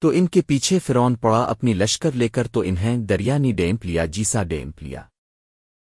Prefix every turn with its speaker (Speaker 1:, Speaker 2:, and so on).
Speaker 1: تو ان کے پیچھے فرون پڑا اپنی لشکر لے کر تو انہیں دریا نی ڈیمپ لیا، جیسا ڈیمپ لیا۔